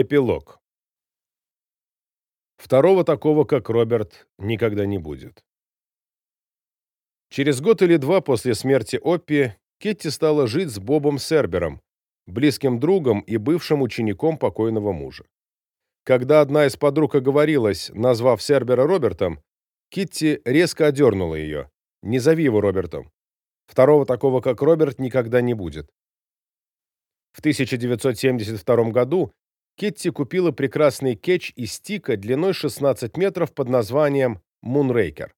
Эпилог. Второго такого, как Роберт, никогда не будет. Через год или два после смерти Оппи Кетти стала жить с Бобом Сербером, близким другом и бывшим учеником покойного мужа. Когда одна из подруг оговорилась, назвав Сербера Робертом, Китти резко одернула ее. «Не зови его Робертом. Второго такого, как Роберт, никогда не будет». В 1972 году Китти купила прекрасный кетч из стика длиной 16 метров под названием «Мунрейкер».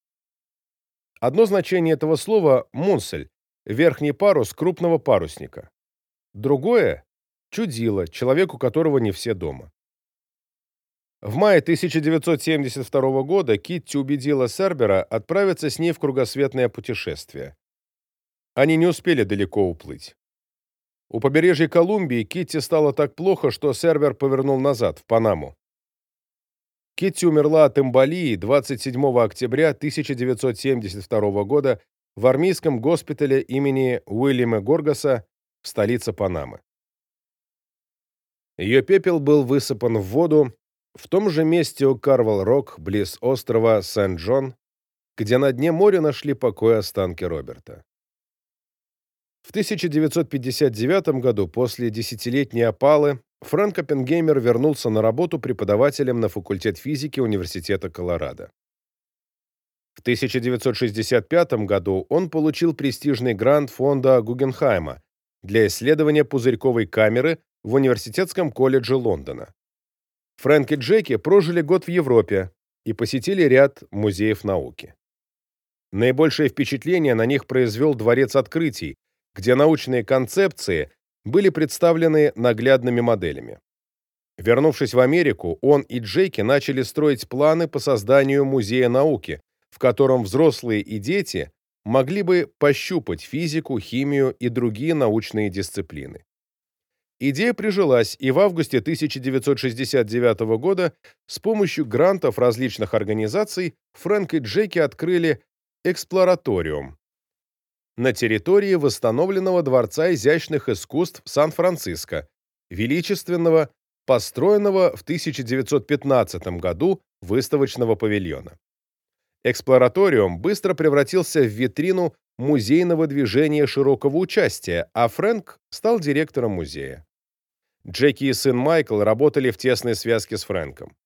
Одно значение этого слова – «мунсель» – верхний парус крупного парусника. Другое – чудило, человек, у которого не все дома. В мае 1972 года Китти убедила Сербера отправиться с ней в кругосветное путешествие. Они не успели далеко уплыть. У побережья Колумбии Китти стало так плохо, что сервер повернул назад, в Панаму. Китти умерла от эмболии 27 октября 1972 года в армейском госпитале имени Уильяма Горгаса в столице Панамы. Ее пепел был высыпан в воду в том же месте у Карвал-Рок, близ острова Сент-Джон, где на дне моря нашли покой останки Роберта. В 1959 году, после десятилетней опалы, Фрэнк Оппенгеймер вернулся на работу преподавателем на факультет физики Университета Колорадо. В 1965 году он получил престижный грант фонда Гугенхайма для исследования пузырьковой камеры в Университетском колледже Лондона. Фрэнк и Джеки прожили год в Европе и посетили ряд музеев науки. Наибольшее впечатление на них произвел Дворец открытий, где научные концепции были представлены наглядными моделями. Вернувшись в Америку, он и Джейки начали строить планы по созданию музея науки, в котором взрослые и дети могли бы пощупать физику, химию и другие научные дисциплины. Идея прижилась, и в августе 1969 года с помощью грантов различных организаций Фрэнк и Джеки открыли эксплораториум, на территории восстановленного Дворца изящных искусств Сан-Франциско, величественного, построенного в 1915 году выставочного павильона. Эксплораториум быстро превратился в витрину музейного движения широкого участия, а Фрэнк стал директором музея. Джеки и сын Майкл работали в тесной связке с Фрэнком.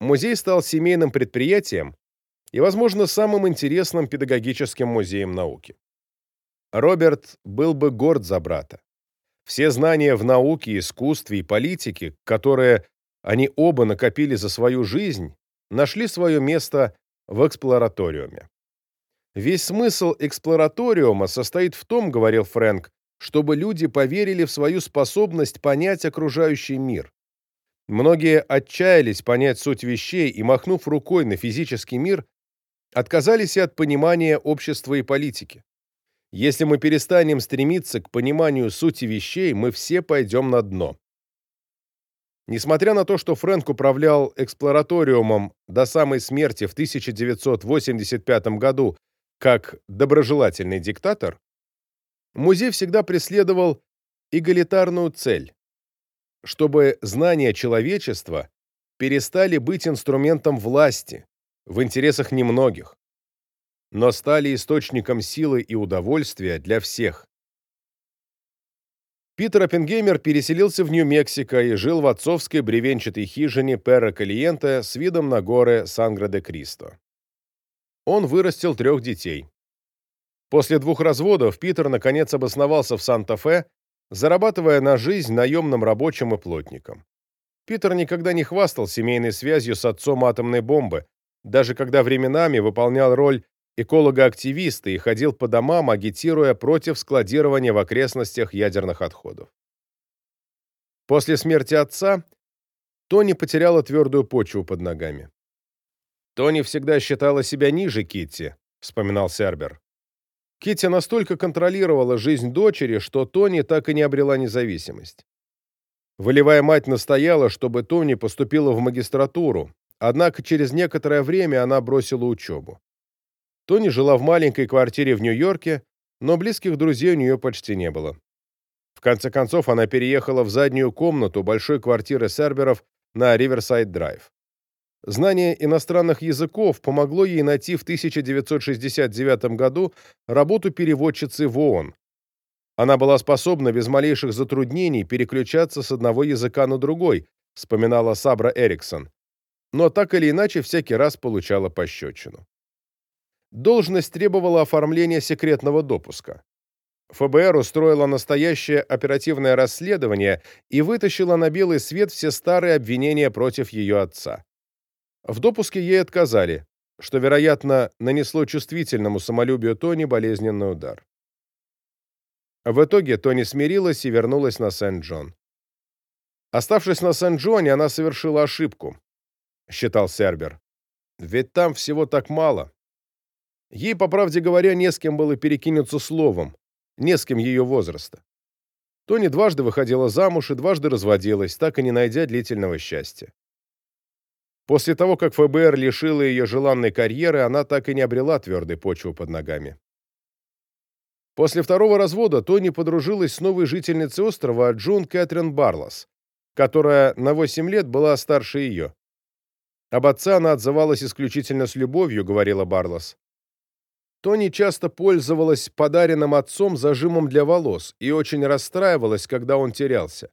Музей стал семейным предприятием и, возможно, самым интересным педагогическим музеем науки. Роберт был бы горд за брата. Все знания в науке, искусстве и политике, которые они оба накопили за свою жизнь, нашли свое место в эксплораториуме. Весь смысл эксплораториума состоит в том, говорил Фрэнк, чтобы люди поверили в свою способность понять окружающий мир. Многие отчаялись понять суть вещей и, махнув рукой на физический мир, отказались и от понимания общества и политики. Если мы перестанем стремиться к пониманию сути вещей, мы все пойдем на дно. Несмотря на то, что Фрэнк управлял эксплораториумом до самой смерти в 1985 году как доброжелательный диктатор, музей всегда преследовал эгалитарную цель, чтобы знания человечества перестали быть инструментом власти в интересах немногих но стали источником силы и удовольствия для всех. Питер Оппенгеймер переселился в Нью-Мексико и жил в отцовской бревенчатой хижине Перра Калиенте с видом на горы Сангра-де-Кристо. Он вырастил трех детей. После двух разводов Питер наконец обосновался в Санта-Фе, зарабатывая на жизнь наемным рабочим и плотником. Питер никогда не хвастал семейной связью с отцом атомной бомбы, даже когда временами выполнял роль эколога-активиста и ходил по домам, агитируя против складирования в окрестностях ядерных отходов. После смерти отца Тони потеряла твердую почву под ногами. «Тони всегда считала себя ниже Китти», — вспоминал Сербер. Китти настолько контролировала жизнь дочери, что Тони так и не обрела независимость. Волевая мать настояла, чтобы Тони поступила в магистратуру, однако через некоторое время она бросила учебу. Тони жила в маленькой квартире в Нью-Йорке, но близких друзей у нее почти не было. В конце концов, она переехала в заднюю комнату большой квартиры Серберов на Риверсайд-драйв. Знание иностранных языков помогло ей найти в 1969 году работу переводчицы в ООН. Она была способна без малейших затруднений переключаться с одного языка на другой, вспоминала Сабра Эриксон, но так или иначе всякий раз получала пощечину. Должность требовала оформления секретного допуска. ФБР устроило настоящее оперативное расследование и вытащило на белый свет все старые обвинения против ее отца. В допуске ей отказали, что, вероятно, нанесло чувствительному самолюбию Тони болезненный удар. В итоге Тони смирилась и вернулась на Сент-Джон. Оставшись на Сент-Джоне, она совершила ошибку, считал Сербер. Ведь там всего так мало. Ей, по правде говоря, не с кем было перекинуться словом, не с кем ее возраста. Тони дважды выходила замуж и дважды разводилась, так и не найдя длительного счастья. После того, как ФБР лишило ее желанной карьеры, она так и не обрела твердой почвы под ногами. После второго развода Тони подружилась с новой жительницей острова Джун Кэтрин Барлас, которая на 8 лет была старше ее. Об отце она отзывалась исключительно с любовью, говорила Барлас. Тони часто пользовалась подаренным отцом зажимом для волос и очень расстраивалась, когда он терялся.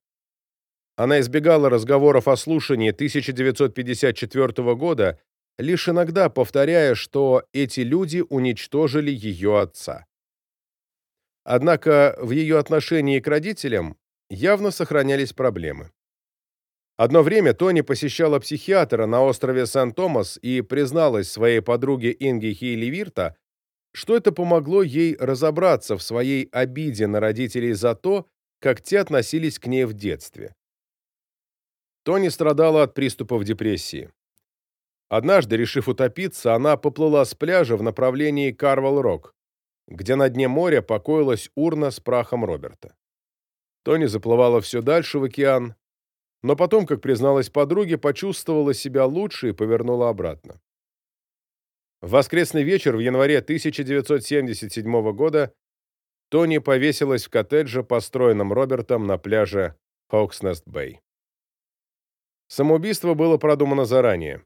Она избегала разговоров о слушании 1954 года, лишь иногда повторяя, что эти люди уничтожили ее отца. Однако в ее отношении к родителям явно сохранялись проблемы. Одно время Тони посещала психиатра на острове Сан-Томас и призналась своей подруге Инге Хейли Вирта, что это помогло ей разобраться в своей обиде на родителей за то, как те относились к ней в детстве. Тони страдала от приступов депрессии. Однажды, решив утопиться, она поплыла с пляжа в направлении Карвал-Рок, где на дне моря покоилась урна с прахом Роберта. Тони заплывала все дальше в океан, но потом, как призналась подруге, почувствовала себя лучше и повернула обратно. В воскресный вечер в январе 1977 года Тони повесилась в коттедже, построенном Робертом на пляже Хоукснест-Бэй. Самоубийство было продумано заранее.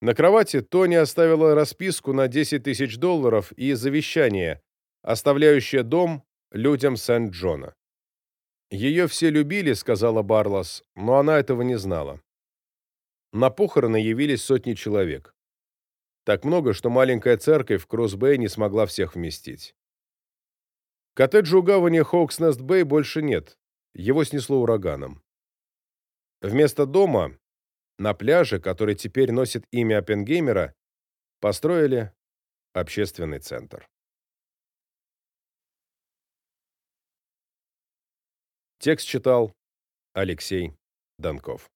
На кровати Тони оставила расписку на 10 тысяч долларов и завещание, оставляющее дом людям Сент-Джона. «Ее все любили», — сказала Барлас, но она этого не знала. На похороны явились сотни человек. Так много, что маленькая церковь в Кросс-Бэй не смогла всех вместить. Коттеджа у гавани Хоукснест-Бэй больше нет. Его снесло ураганом. Вместо дома на пляже, который теперь носит имя Оппенгеймера, построили общественный центр. Текст читал Алексей Донков.